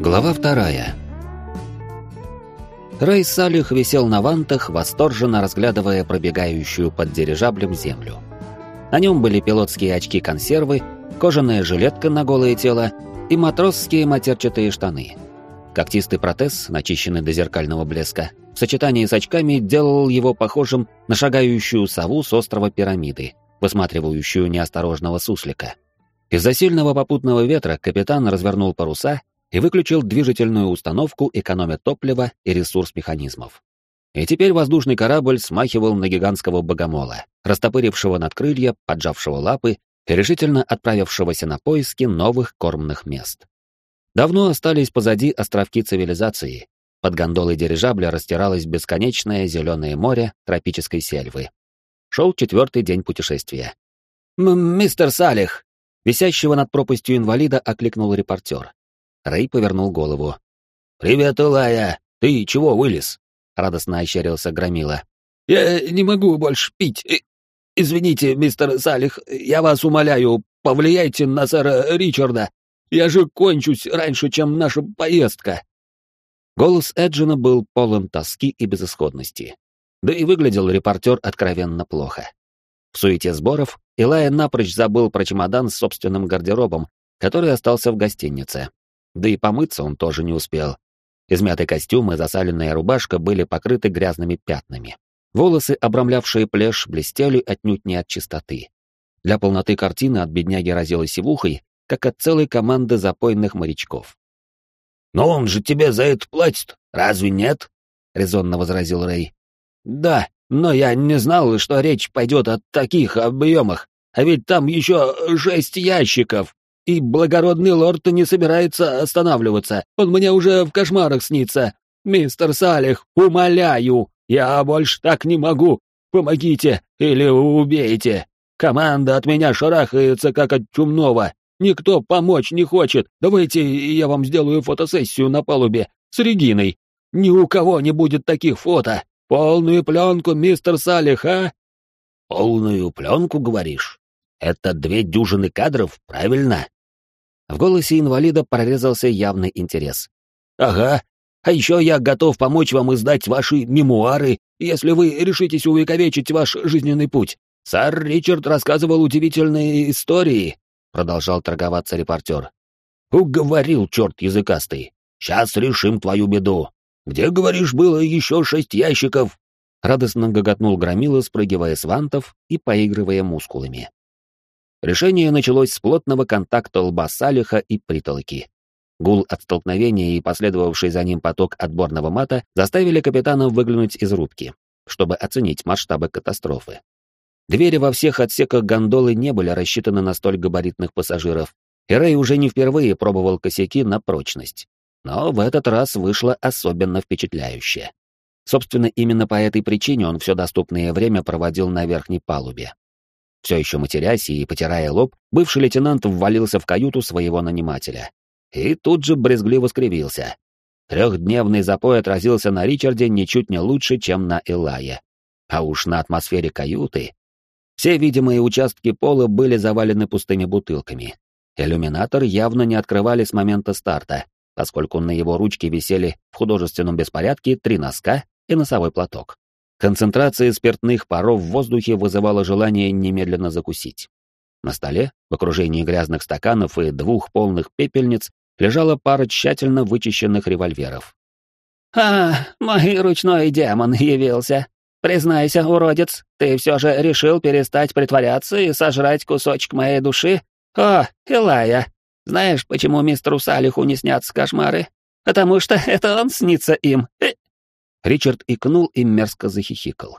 Глава вторая. Рэй Салих висел на вантах, восторженно разглядывая пробегающую под дирижаблем землю. На нем были пилотские очки-консервы, кожаная жилетка на голое тело и матросские матерчатые штаны. Когтистый протез, начищенный до зеркального блеска, в сочетании с очками делал его похожим на шагающую сову с острова Пирамиды, высматривающую неосторожного суслика. Из-за сильного попутного ветра капитан развернул паруса и выключил движительную установку, экономя топливо и ресурс механизмов. И теперь воздушный корабль смахивал на гигантского богомола, растопырившего надкрылья, поджавшего лапы и решительно отправившегося на поиски новых кормных мест. Давно остались позади островки цивилизации. Под гондолой дирижабля растиралось бесконечное зеленое море тропической сельвы. Шел четвертый день путешествия. «Мистер Салих!» Висящего над пропастью инвалида окликнул репортер. Рэй повернул голову. «Привет, Илая! Ты чего вылез?» — радостно ощерился Громила. «Я не могу больше пить. Извините, мистер Салих, я вас умоляю, повлияйте на сэра Ричарда. Я же кончусь раньше, чем наша поездка». Голос Эджина был полон тоски и безысходности. Да и выглядел репортер откровенно плохо. В суете сборов Илая напрочь забыл про чемодан с собственным гардеробом, который остался в гостинице. Да и помыться он тоже не успел. Измятый костюм и засаленная рубашка были покрыты грязными пятнами. Волосы, обрамлявшие плешь, блестели отнюдь не от чистоты. Для полноты картины от бедняги разило сивухой, как от целой команды запойных морячков. «Но он же тебе за это платит, разве нет?» — резонно возразил Рэй. «Да, но я не знал, что речь пойдет о таких объемах, а ведь там еще шесть ящиков!» И благородный лорд не собирается останавливаться. Он мне уже в кошмарах снится. Мистер Салих, умоляю, я больше так не могу. Помогите или убейте. Команда от меня шарахается, как от чумного. Никто помочь не хочет. Давайте я вам сделаю фотосессию на палубе с Региной. Ни у кого не будет таких фото. Полную пленку, мистер Салих, а? Полную пленку, говоришь? Это две дюжины кадров, правильно? В голосе инвалида прорезался явный интерес. «Ага, а еще я готов помочь вам издать ваши мемуары, если вы решитесь увековечить ваш жизненный путь. Сэр Ричард рассказывал удивительные истории», — продолжал торговаться репортер. «Уговорил, черт языкастый. Сейчас решим твою беду. Где, говоришь, было еще шесть ящиков?» Радостно гоготнул Громила, спрыгивая с вантов и поигрывая мускулами. Решение началось с плотного контакта лба Салиха и притолоки. Гул от столкновения и последовавший за ним поток отборного мата заставили капитана выглянуть из рубки, чтобы оценить масштабы катастрофы. Двери во всех отсеках гондолы не были рассчитаны на столь габаритных пассажиров, и Рэй уже не впервые пробовал косяки на прочность. Но в этот раз вышло особенно впечатляюще. Собственно, именно по этой причине он все доступное время проводил на верхней палубе, все еще матерясь и потирая лоб, бывший лейтенант ввалился в каюту своего нанимателя. И тут же брезгливо скривился. Трехдневный запой отразился на Ричарде ничуть не лучше, чем на Элае. А уж на атмосфере каюты... Все видимые участки пола были завалены пустыми бутылками. Иллюминатор явно не открывали с момента старта, поскольку на его ручке висели в художественном беспорядке три носка и носовой платок. Концентрация спиртных паров в воздухе вызывала желание немедленно закусить. На столе, в окружении грязных стаканов и двух полных пепельниц, лежала пара тщательно вычищенных револьверов. «А, мой ручной демон явился. Признайся, уродец, ты все же решил перестать притворяться и сожрать кусочек моей души? О, Илая, знаешь, почему мистеру Салиху не снятся кошмары? Потому что это он снится им. Э, Ричард икнул и мерзко захихикал.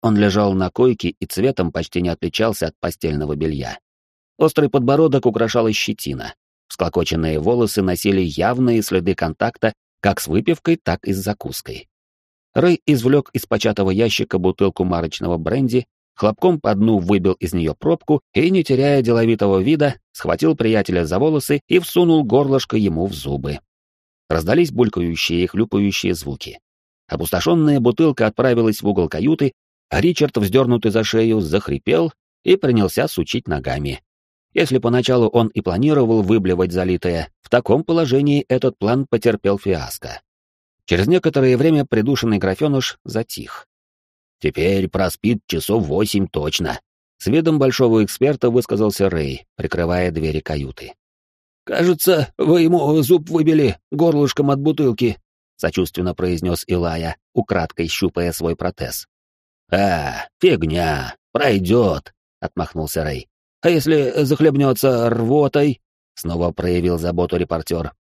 Он лежал на койке и цветом почти не отличался от постельного белья. Острый подбородок украшала щетина. Склокоченные волосы носили явные следы контакта как с выпивкой, так и с закуской. Рэй извлек из початого ящика бутылку марочного бренди, хлопком по дну выбил из нее пробку и, не теряя деловитого вида, схватил приятеля за волосы и всунул горлышко ему в зубы. Раздались булькающие и хлюпающие звуки. Опустошенная бутылка отправилась в угол каюты, а Ричард, вздернутый за шею, захрипел и принялся сучить ногами. Если поначалу он и планировал выблевать залитое, в таком положении этот план потерпел фиаско. Через некоторое время придушенный графеныш затих. «Теперь проспит часов восемь точно», — с видом большого эксперта высказался Рэй, прикрывая двери каюты. «Кажется, вы ему зуб выбили горлышком от бутылки», — сочувственно произнес Илая, украдкой щупая свой протез. «А, фигня, пройдет», — отмахнулся Рэй. «А если захлебнется рвотой?» — снова проявил заботу репортер.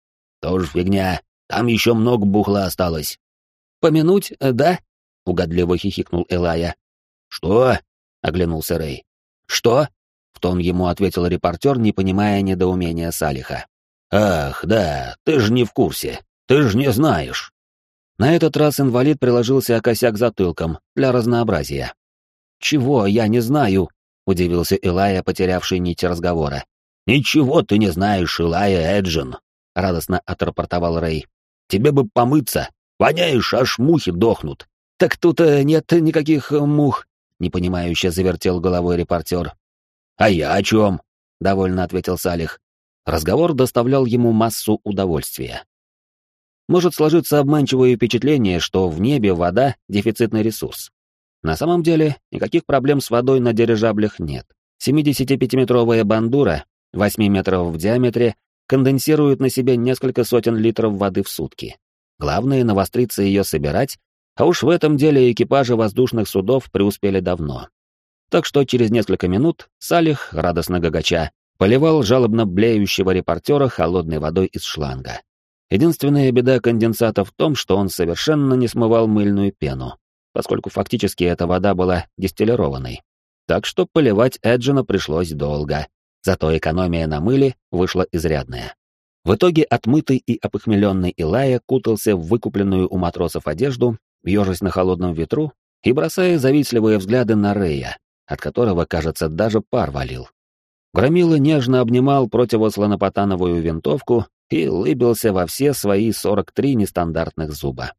«Тоже фигня, там еще много бухла осталось». «Помянуть, да?» — угодливо хихикнул Элая. «Что?» — оглянулся Рэй. «Что?» — в тон ему ответил репортер, не понимая недоумения Салиха. «Ах, да, ты же не в курсе. Ты же не знаешь». На этот раз инвалид приложился о косяк затылком, для разнообразия. «Чего, я не знаю», — удивился Илая, потерявший нить разговора. «Ничего ты не знаешь, Илая Эджин», — радостно отрапортовал Рэй. «Тебе бы помыться. Воняешь, аж мухи дохнут». «Так тут э, нет никаких э, мух», — непонимающе завертел головой репортер. «А я о чем?» — довольно ответил Салих. Разговор доставлял ему массу удовольствия. Может сложиться обманчивое впечатление, что в небе вода — дефицитный ресурс. На самом деле, никаких проблем с водой на дирижаблях нет. 75-метровая бандура, 8 метров в диаметре, конденсирует на себе несколько сотен литров воды в сутки. Главное — навостриться ее собирать, а уж в этом деле экипажи воздушных судов преуспели давно. Так что через несколько минут Салих, радостно гагача, поливал жалобно блеющего репортера холодной водой из шланга. Единственная беда конденсата в том, что он совершенно не смывал мыльную пену, поскольку фактически эта вода была дистиллированной. Так что поливать Эджина пришлось долго, зато экономия на мыле вышла изрядная. В итоге отмытый и опохмеленный Илая кутался в выкупленную у матросов одежду, ежась на холодном ветру и бросая завистливые взгляды на Рея, от которого, кажется, даже пар валил. Громила нежно обнимал противослонопотановую винтовку и лыбился во все свои 43 нестандартных зуба.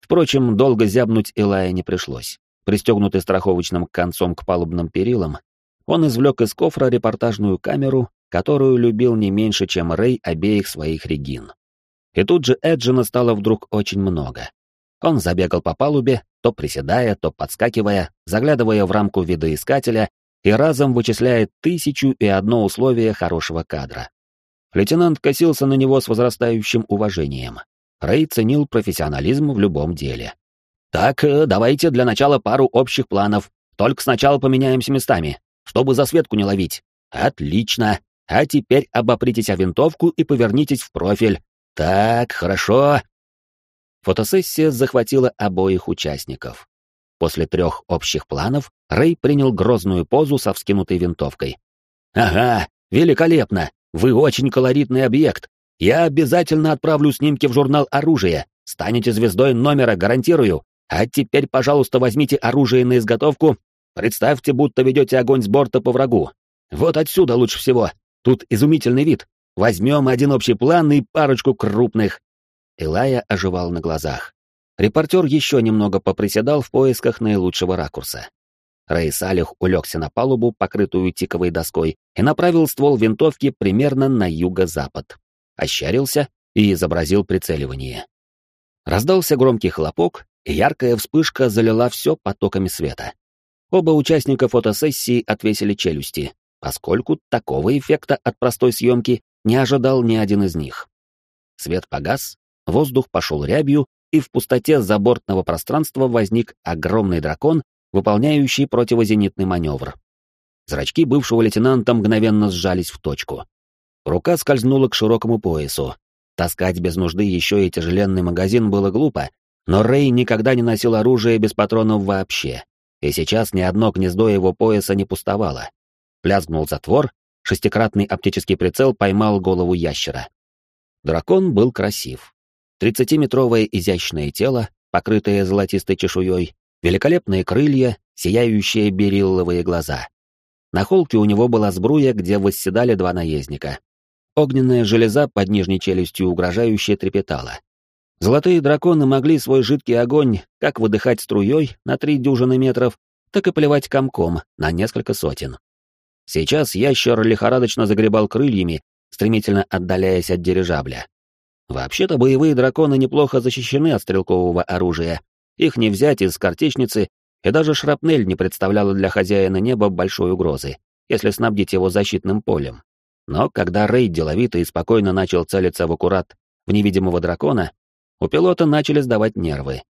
Впрочем, долго зябнуть Илая не пришлось. Пристегнутый страховочным концом к палубным перилам, он извлек из кофра репортажную камеру, которую любил не меньше, чем Рэй обеих своих регин. И тут же Эджина стало вдруг очень много. Он забегал по палубе, то приседая, то подскакивая, заглядывая в рамку видоискателя и разом вычисляя тысячу и одно условие хорошего кадра. Лейтенант косился на него с возрастающим уважением. Рэй ценил профессионализм в любом деле. «Так, э, давайте для начала пару общих планов. Только сначала поменяемся местами, чтобы засветку не ловить. Отлично. А теперь обопритесь о винтовку и повернитесь в профиль. Так, хорошо. Фотосессия захватила обоих участников. После трех общих планов Рэй принял грозную позу со вскинутой винтовкой. «Ага, великолепно! Вы очень колоритный объект. Я обязательно отправлю снимки в журнал оружия. Станете звездой номера, гарантирую. А теперь, пожалуйста, возьмите оружие на изготовку. Представьте, будто ведете огонь с борта по врагу. Вот отсюда лучше всего. Тут изумительный вид. Возьмем один общий план и парочку крупных. Элая оживал на глазах. Репортер еще немного поприседал в поисках наилучшего ракурса. Рэй Салих улегся на палубу, покрытую тиковой доской, и направил ствол винтовки примерно на юго-запад. Ощарился и изобразил прицеливание. Раздался громкий хлопок, и яркая вспышка залила все потоками света. Оба участника фотосессии отвесили челюсти, поскольку такого эффекта от простой съемки не ожидал ни один из них. Свет погас, воздух пошел рябью, и в пустоте забортного пространства возник огромный дракон, выполняющий противозенитный маневр. Зрачки бывшего лейтенанта мгновенно сжались в точку. Рука скользнула к широкому поясу. Таскать без нужды еще и тяжеленный магазин было глупо, но Рэй никогда не носил оружие без патронов вообще, и сейчас ни одно гнездо его пояса не пустовало. Плязгнул затвор, шестикратный оптический прицел поймал голову ящера. Дракон был красив. Тридцатиметровое изящное тело, покрытое золотистой чешуей, великолепные крылья, сияющие берилловые глаза. На холке у него была сбруя, где восседали два наездника. Огненная железа под нижней челюстью угрожающе трепетала. Золотые драконы могли свой жидкий огонь как выдыхать струей на три дюжины метров, так и поливать комком на несколько сотен. Сейчас ящер лихорадочно загребал крыльями, стремительно отдаляясь от дирижабля. Вообще-то боевые драконы неплохо защищены от стрелкового оружия. Их не взять из картечницы, и даже шрапнель не представляла для хозяина неба большой угрозы, если снабдить его защитным полем. Но когда Рей деловито и спокойно начал целиться в аккурат в невидимого дракона, у пилота начали сдавать нервы.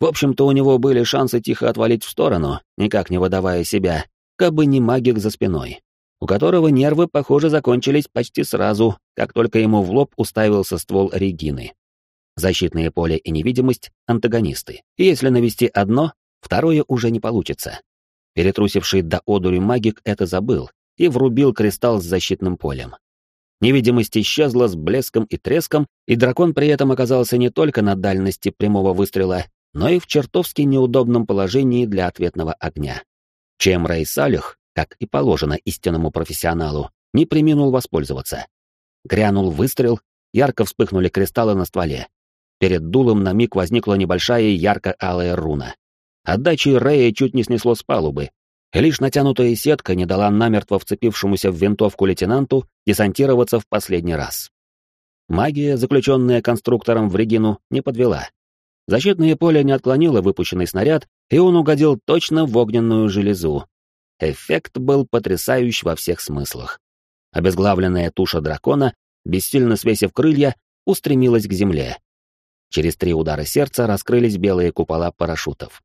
В общем-то, у него были шансы тихо отвалить в сторону, никак не выдавая себя, как бы не магик за спиной, у которого нервы, похоже, закончились почти сразу, как только ему в лоб уставился ствол Регины. Защитное поле и невидимость — антагонисты. И если навести одно, второе уже не получится. Перетрусивший до одури магик это забыл и врубил кристалл с защитным полем. Невидимость исчезла с блеском и треском, и дракон при этом оказался не только на дальности прямого выстрела, но и в чертовски неудобном положении для ответного огня. Чем Рэй Салих, как и положено истинному профессионалу, не приминул воспользоваться. Грянул выстрел, ярко вспыхнули кристаллы на стволе. Перед дулом на миг возникла небольшая ярко-алая руна. Отдачи Рэя чуть не снесло с палубы, Лишь натянутая сетка не дала намертво вцепившемуся в винтовку лейтенанту десантироваться в последний раз. Магия, заключенная конструктором в Регину, не подвела. Защитное поле не отклонило выпущенный снаряд, и он угодил точно в огненную железу. Эффект был потрясающий во всех смыслах. Обезглавленная туша дракона, бессильно свесив крылья, устремилась к земле. Через три удара сердца раскрылись белые купола парашютов.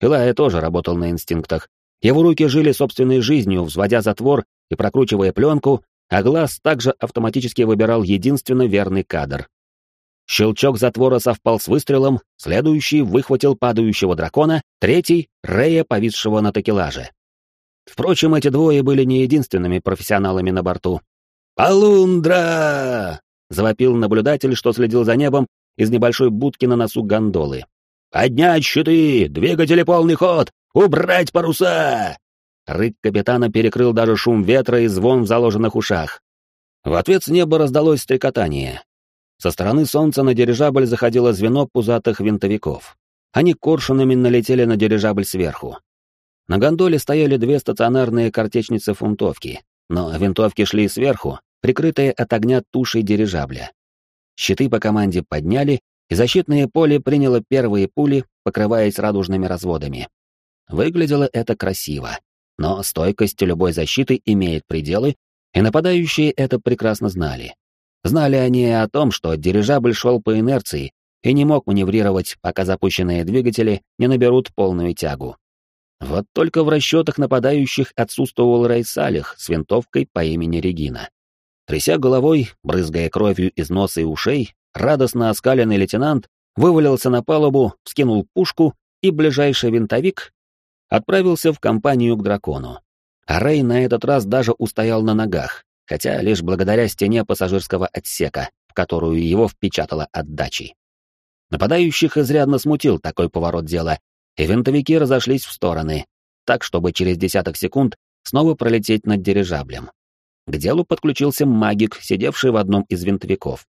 Илая тоже работал на инстинктах, его руки жили собственной жизнью, взводя затвор и прокручивая пленку, а глаз также автоматически выбирал единственно верный кадр. Щелчок затвора совпал с выстрелом, следующий выхватил падающего дракона, третий — Рея, повисшего на такелаже. Впрочем, эти двое были не единственными профессионалами на борту. «Полундра!» — завопил наблюдатель, что следил за небом из небольшой будки на носу гондолы. «Поднять щиты! Двигатели полный ход! Убрать паруса!» Рык капитана перекрыл даже шум ветра и звон в заложенных ушах. В ответ с неба раздалось стрекотание. Со стороны солнца на дирижабль заходило звено пузатых винтовиков. Они коршунами налетели на дирижабль сверху. На гондоле стояли две стационарные картечницы-фунтовки, но винтовки шли сверху, прикрытые от огня тушей дирижабля. Щиты по команде подняли, и защитное поле приняло первые пули, покрываясь радужными разводами. Выглядело это красиво, но стойкость любой защиты имеет пределы, и нападающие это прекрасно знали. Знали они и о том, что дирижабль шел по инерции и не мог маневрировать, пока запущенные двигатели не наберут полную тягу. Вот только в расчетах нападающих отсутствовал Рэй Салих с винтовкой по имени Регина. Тряся головой, брызгая кровью из носа и ушей, радостно оскаленный лейтенант вывалился на палубу, вскинул пушку, и ближайший винтовик отправился в компанию к дракону. А Рэй на этот раз даже устоял на ногах, хотя лишь благодаря стене пассажирского отсека, в которую его впечатало отдачей. Нападающих изрядно смутил такой поворот дела, и винтовики разошлись в стороны, так, чтобы через десяток секунд снова пролететь над дирижаблем. К делу подключился магик, сидевший в одном из винтовиков.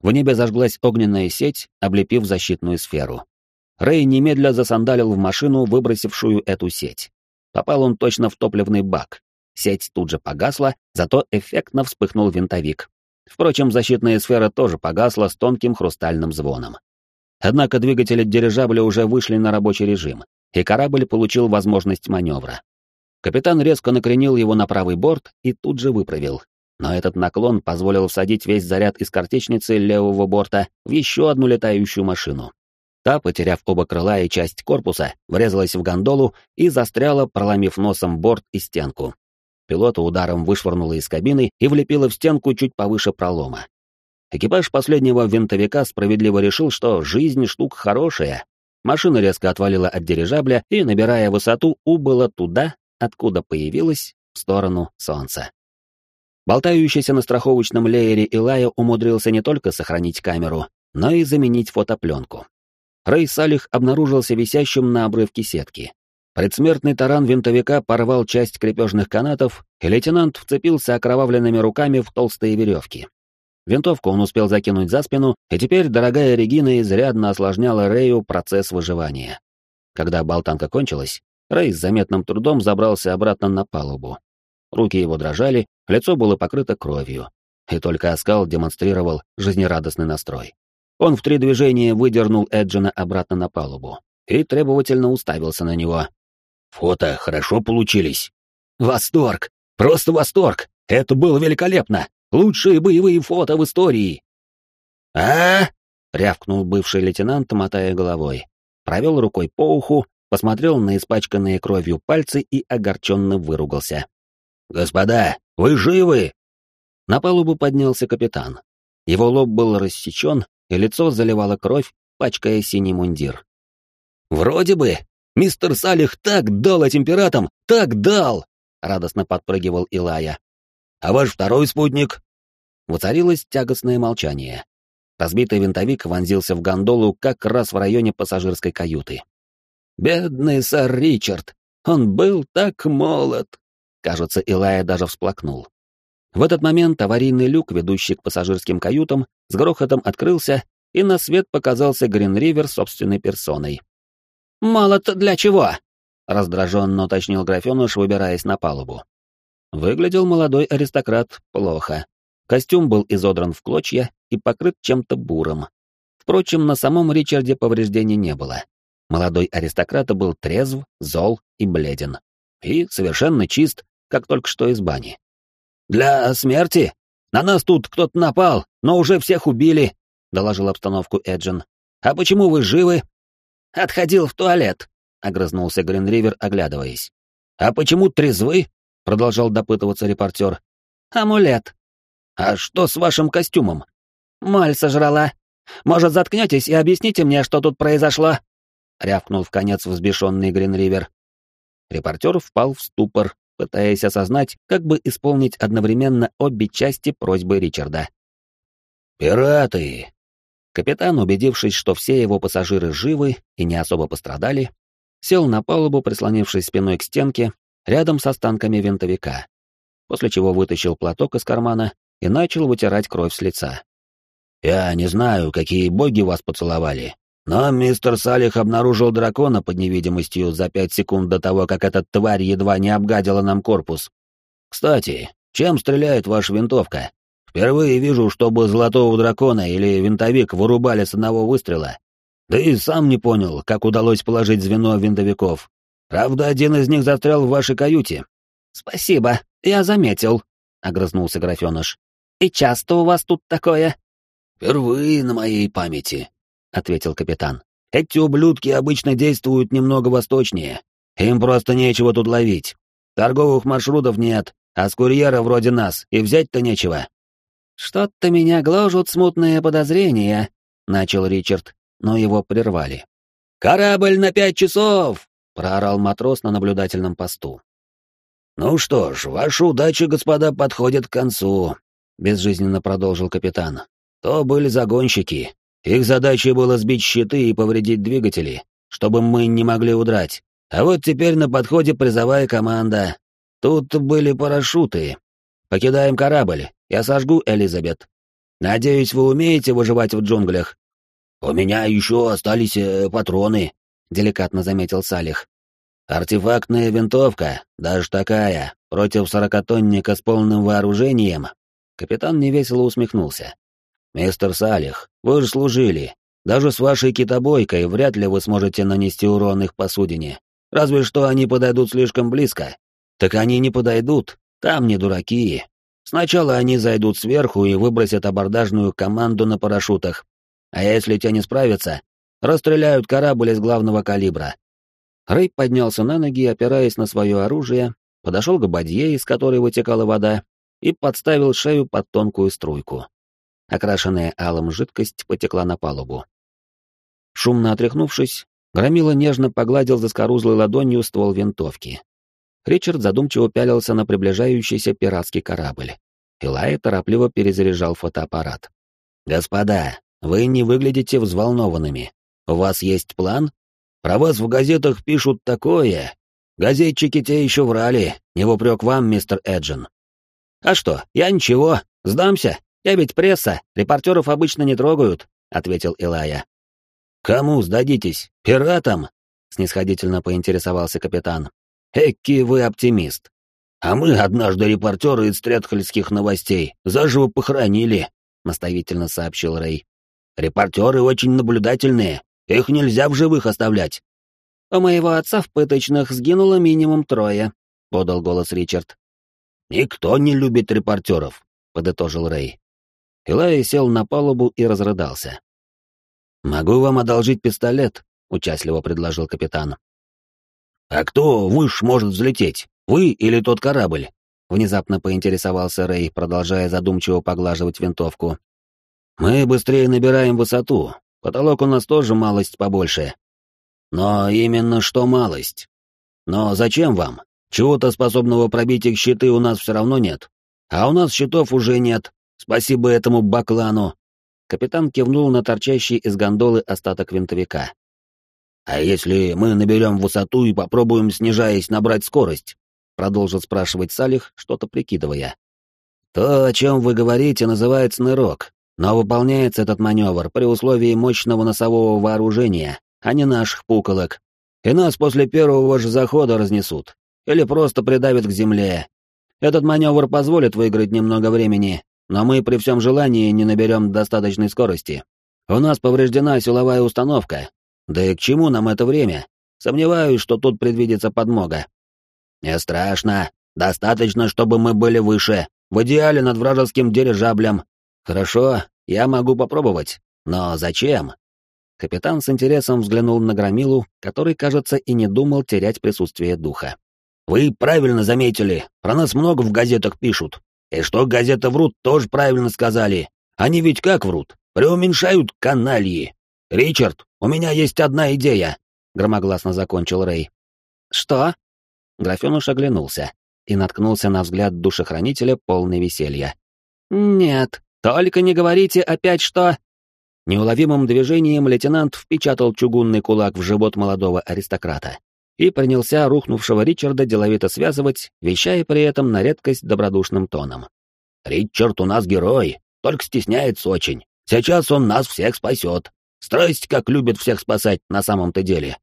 В небе зажглась огненная сеть, облепив защитную сферу. Рэй немедля засандалил в машину, выбросившую эту сеть. Попал он точно в топливный бак. Сеть тут же погасла, зато эффектно вспыхнул винтовик. Впрочем, защитная сфера тоже погасла с тонким хрустальным звоном. Однако двигатели дирижабля уже вышли на рабочий режим, и корабль получил возможность маневра. Капитан резко накренил его на правый борт и тут же выправил. Но этот наклон позволил всадить весь заряд из картечницы левого борта в еще одну летающую машину. Та, потеряв оба крыла и часть корпуса, врезалась в гондолу и застряла, проломив носом борт и стенку. Пилота ударом вышвырнула из кабины и влепила в стенку чуть повыше пролома. Экипаж последнего винтовика справедливо решил, что жизнь штука хорошая. Машина резко отвалила от дирижабля и, набирая высоту, убыла туда, откуда появилась, в сторону солнца. Болтающийся на страховочном леере Илая умудрился не только сохранить камеру, но и заменить фотопленку. Рэй Салих обнаружился висящим на обрывке сетки. Предсмертный таран винтовика порвал часть крепежных канатов, и лейтенант вцепился окровавленными руками в толстые веревки. Винтовку он успел закинуть за спину, и теперь дорогая Регина изрядно осложняла Рэю процесс выживания. Когда болтанка кончилась, Рэй с заметным трудом забрался обратно на палубу. руки его дрожали, лицо было покрыто кровью, и только оскал демонстрировал жизнерадостный настрой. Он в три движения выдернул Эджина обратно на палубу и требовательно уставился на него. «Фото хорошо получились». «Восторг! Просто восторг! Это было великолепно! Лучшие боевые фото в истории!» «А?» — рявкнул бывший лейтенант, мотая головой. Провел рукой по уху, посмотрел на испачканные кровью пальцы и огорченно выругался. «Господа, вы живы?» На палубу поднялся капитан. Его лоб был рассечен, и лицо заливало кровь, пачкая синий мундир. «Вроде бы! Мистер Салих так дал этим пиратам! Так дал!» — радостно подпрыгивал Илая. «А ваш второй спутник?» Воцарилось тягостное молчание. Разбитый винтовик вонзился в гондолу как раз в районе пассажирской каюты. «Бедный сэр Ричард! Он был так молод!» Кажется, Илая даже всплакнул. В этот момент аварийный люк, ведущий к пассажирским каютам, с грохотом открылся, и на свет показался Гринривер собственной персоной. «Молот для чего?» — раздраженно уточнил графеныш, выбираясь на палубу. Выглядел молодой аристократ плохо. Костюм был изодран в клочья и покрыт чем-то буром. Впрочем, на самом Ричарде повреждений не было. Молодой аристократ был трезв, зол и бледен. И совершенно чист, как только что из бани. «Для смерти? На нас тут кто-то напал, но уже всех убили», — доложил обстановку Эджин. «А почему вы живы?» «Отходил в туалет», — огрызнулся Гринривер, оглядываясь. «А почему трезвы?» — продолжал допытываться репортер. «Амулет». «А что с вашим костюмом?» «Моль сожрала. Может, заткнетесь и объясните мне, что тут произошло?» — рявкнул в конец взбешенный Гринривер. Репортер впал в ступор, пытаясь осознать, как бы исполнить одновременно обе части просьбы Ричарда. «Пираты!» Капитан, убедившись, что все его пассажиры живы и не особо пострадали, сел на палубу, прислонившись спиной к стенке, рядом с останками винтовика, после чего вытащил платок из кармана и начал вытирать кровь с лица. «Я не знаю, какие боги вас поцеловали, но мистер Салих обнаружил дракона под невидимостью за пять секунд до того, как эта тварь едва не обгадила нам корпус. Кстати, чем стреляет ваша винтовка? Впервые вижу, чтобы золотого дракона или винтовик вырубали с одного выстрела. Да и сам не понял, как удалось положить звено винтовиков. Правда, один из них застрял в вашей каюте. Спасибо, я заметил, огрызнулся графеныш. И часто у вас тут такое? Впервые на моей памяти, — ответил капитан. «Эти ублюдки обычно действуют немного восточнее. Им просто нечего тут ловить. Торговых маршрутов нет, а с курьера вроде нас и взять-то нечего». «Что-то меня гложут смутные подозрения», — начал Ричард, но его прервали. «Корабль на пять часов!» — проорал матрос на наблюдательном посту. «Ну что ж, ваша удача, господа, подходит к концу», — безжизненно продолжил капитан. «То были загонщики, их задачей было сбить щиты и повредить двигатели, чтобы мы не могли удрать. А вот теперь на подходе призовая команда. Тут были парашюты. Покидаем корабль. Я сожгу Элизабет. Надеюсь, вы умеете выживать в джунглях. У меня еще остались э, патроны, деликатно заметил Салих. Артефактная винтовка, даже такая, против сорокатонника с полным вооружением. Капитан невесело усмехнулся. «Мистер Салих, вы же служили. Даже с вашей китобойкой вряд ли вы сможете нанести урон их посудине. Разве что они подойдут слишком близко. Так они не подойдут, там не дураки. Сначала они зайдут сверху и выбросят абордажную команду на парашютах. А если те не справятся, расстреляют корабль из главного калибра». Рэй поднялся на ноги, опираясь на свое оружие, подошел к бадье, из которой вытекала вода, и подставил шею под тонкую струйку. Окрашенная алым жидкость потекла на палубу. Шумно отряхнувшись, Громила нежно погладил заскорузлой ладонью ствол винтовки. Ричард задумчиво пялился на приближающийся пиратский корабль. Илай торопливо перезаряжал фотоаппарат. «Господа, вы не выглядите взволнованными. У вас есть план? Про вас в газетах пишут такое. Газетчики те еще врали, не в упрек вам, мистер Эджин. А что, я ничего, сдамся, «Я ведь пресса, репортеров обычно не трогают», — ответил Илая. «Кому сдадитесь? Пиратам?» — снисходительно поинтересовался капитан. «Экки вы оптимист. А мы однажды репортера из Третхольских новостей заживо похоронили, наставительно сообщил Рэй. Репортеры очень наблюдательные, их нельзя в живых оставлять. У моего отца в пыточных сгинуло минимум трое, подал голос Ричард. Никто не любит репортеров, подытожил Рэй. Илай сел на палубу и разрыдался. «Могу вам одолжить пистолет», — участливо предложил капитан. «А кто выше может взлететь? Вы или тот корабль?» Внезапно поинтересовался Рэй, продолжая задумчиво поглаживать винтовку. «Мы быстрее набираем высоту. Потолок у нас тоже малость побольше. Но именно что малость. Но зачем вам? Чего-то способного пробить их щиты у нас все равно нет. А у нас щитов уже нет. Спасибо этому баклану. Капитан кивнул на торчащий из гондолы остаток винтовика. «А если мы наберем высоту и попробуем, снижаясь, набрать скорость?» — продолжил спрашивать Салих, что-то прикидывая. «То, о чем вы говорите, называется нырок, но выполняется этот маневр при условии мощного носового вооружения, а не наших пуколок. И нас после первого же захода разнесут. Или просто придавят к земле. Этот маневр позволит выиграть немного времени, но мы при всем желании не наберем достаточной скорости. У нас повреждена силовая установка. Да и к чему нам это время? Сомневаюсь, что тут предвидится подмога. Не страшно. Достаточно, чтобы мы были выше. В идеале над вражеским дирижаблем. Хорошо, я могу попробовать. Но зачем? Капитан с интересом взглянул на Громилу, который, кажется, и не думал терять присутствие духа. «Вы правильно заметили, про нас много в газетах пишут. И что газеты врут, тоже правильно сказали. Они ведь как врут? Преуменьшают канальи. Ричард, у меня есть одна идея, громогласно закончил Рэй. Что? Графёныш оглянулся и наткнулся на взгляд душехранителя, полный веселья. Нет, только не говорите опять что... Неуловимым движением лейтенант впечатал чугунный кулак в живот молодого аристократа и принялся рухнувшего Ричарда деловито связывать, вещая при этом на редкость добродушным тоном. «Ричард у нас герой, только стесняется очень. Сейчас он нас всех спасет. Страсть, как любит всех спасать на самом-то деле.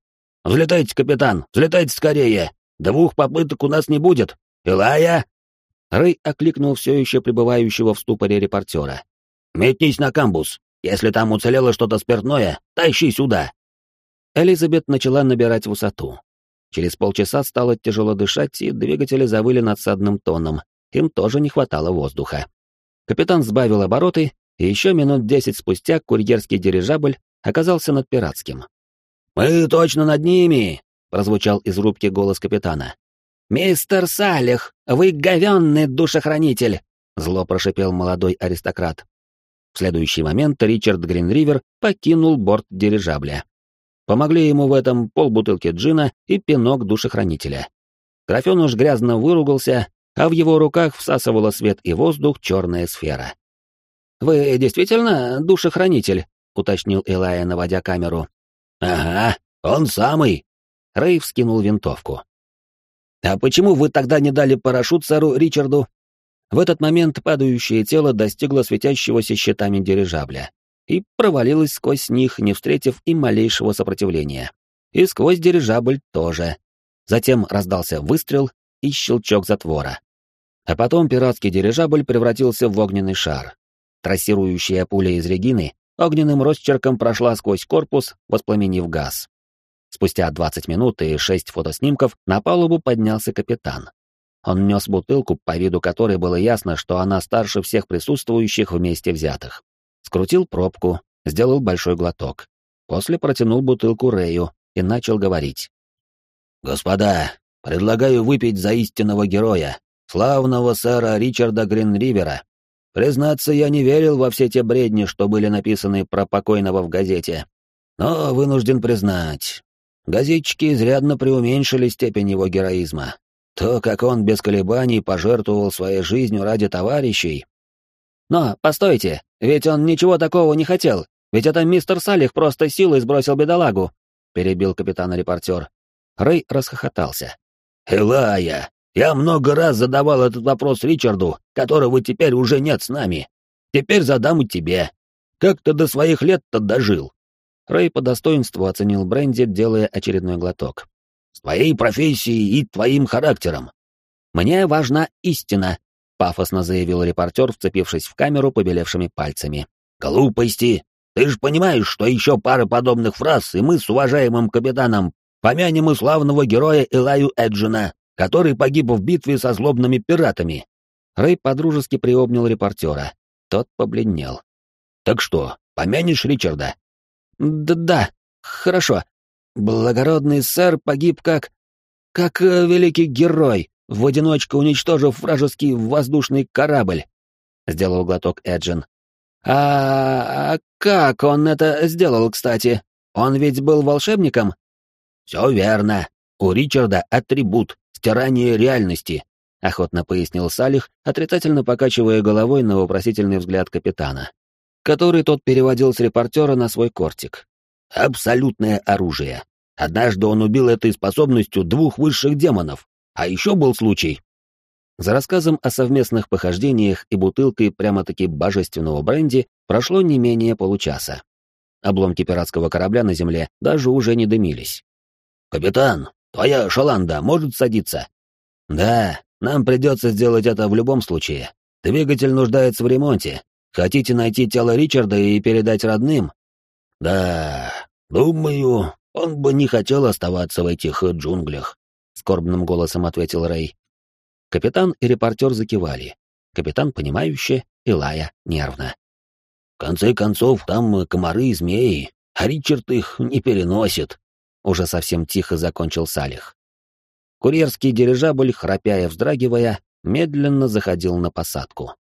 Взлетайте, капитан, взлетайте скорее. Двух попыток у нас не будет. Илая!» Рэй окликнул все еще пребывающего в ступоре репортера. «Метнись на камбус. Если там уцелело что-то спиртное, тащи сюда». Элизабет начала набирать высоту. Через полчаса стало тяжело дышать, и двигатели завыли надсадным тоном. Им тоже не хватало воздуха. Капитан сбавил обороты, и еще минут десять спустя курьерский дирижабль оказался над пиратским. «Мы точно над ними!» — прозвучал из рубки голос капитана. «Мистер Салих, вы говенный душехранитель!» — зло прошипел молодой аристократ. В следующий момент Ричард Гринривер покинул борт дирижабля. Помогли ему в этом полбутылки джина и пинок душехранителя. Графёныш грязно выругался, а в его руках всасывала свет и воздух черная сфера. «Вы действительно душехранитель?» — уточнил Элая, наводя камеру. «Ага, он самый!» Рэй вскинул винтовку. «А почему вы тогда не дали парашют сэру Ричарду?» В этот момент падающее тело достигло светящегося щитами дирижабля и провалилась сквозь них, не встретив и малейшего сопротивления. И сквозь дирижабль тоже. Затем раздался выстрел и щелчок затвора. А потом пиратский дирижабль превратился в огненный шар. Трассирующая пуля из Регины огненным росчерком прошла сквозь корпус, воспламенив газ. Спустя 20 минут и 6 фотоснимков на палубу поднялся капитан. Он нес бутылку, по виду которой было ясно, что она старше всех присутствующих вместе взятых скрутил пробку, сделал большой глоток. После протянул бутылку Рэю и начал говорить. «Господа, предлагаю выпить за истинного героя, славного сэра Ричарда Гринривера. Признаться, я не верил во все те бредни, что были написаны про покойного в газете. Но вынужден признать, газетчики изрядно преуменьшили степень его героизма. То, как он без колебаний пожертвовал своей жизнью ради товарищей, но, постойте, ведь он ничего такого не хотел, ведь это мистер Салих просто силой сбросил бедолагу», — перебил капитан-репортер. Рэй расхохотался. «Элая, я много раз задавал этот вопрос Ричарду, которого теперь уже нет с нами. Теперь задам и тебе. Как ты до своих лет-то дожил?» Рэй по достоинству оценил бренди, делая очередной глоток. «С твоей профессией и твоим характером. Мне важна истина», — пафосно заявил репортер, вцепившись в камеру побелевшими пальцами. «Глупости! Ты же понимаешь, что еще пара подобных фраз, и мы с уважаемым капитаном помянем и славного героя Элаю Эджина, который погиб в битве со злобными пиратами». Рэй подружески приобнял репортера. Тот побледнел. «Так что, помянешь Ричарда?» «Да-да, хорошо. Благородный сэр погиб как... как э, великий герой, в одиночку уничтожив вражеский воздушный корабль», — сделал глоток Эджин. «А, а как он это сделал, кстати? Он ведь был волшебником?» «Все верно. У Ричарда атрибут — стирание реальности», — охотно пояснил Салих, отрицательно покачивая головой на вопросительный взгляд капитана, который тот переводил с репортера на свой кортик. «Абсолютное оружие. Однажды он убил этой способностью двух высших демонов. А еще был случай, за рассказом о совместных похождениях и бутылкой прямо-таки божественного бренди прошло не менее получаса. Обломки пиратского корабля на земле даже уже не дымились. «Капитан, твоя шаланда может садиться?» «Да, нам придется сделать это в любом случае. Двигатель нуждается в ремонте. Хотите найти тело Ричарда и передать родным?» «Да, думаю, он бы не хотел оставаться в этих джунглях», — скорбным голосом ответил Рэй. Капитан и репортер закивали. Капитан понимающе, и Лая нервно. «В конце концов, там комары и змеи, а Ричард их не переносит», — уже совсем тихо закончил Салих. Курьерский дирижабль, храпя и вздрагивая, медленно заходил на посадку.